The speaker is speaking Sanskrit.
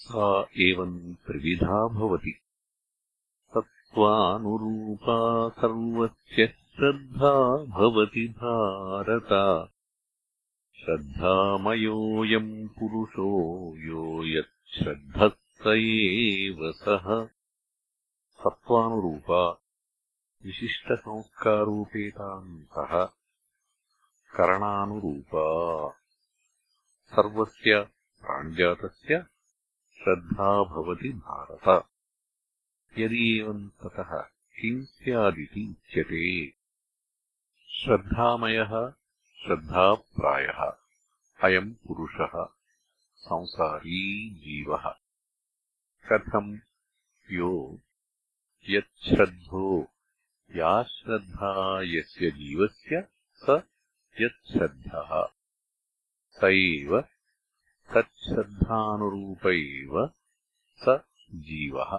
सा एवम् त्रिविधा भवति। सत्त्वानुरूपा सर्वस्य श्रद्धा भवति भारत। श्रद्धामयोऽयम् पुरुषो यो यच्छ्रद्धः स एव सः। सत्त्वानुरूपा विशिष्टसंस्कारोपेतान्तः करणानुरूपा। सर्वस्य प्राणिजातस्य श्रद्धा भवति भारत। यदि एवम् ततः किम् स्यादिति उच्यते। श्रद्धामयः श्रद्धाप्रायः अयम् पुरुषः संसारी जीवः। कथम् यो यच्छ्रद्धो या श्रद्धा यस्य जीवस्य स यच्छ्रद्धः। स एव तच्छ्रद्धानुरूप एव स जीवः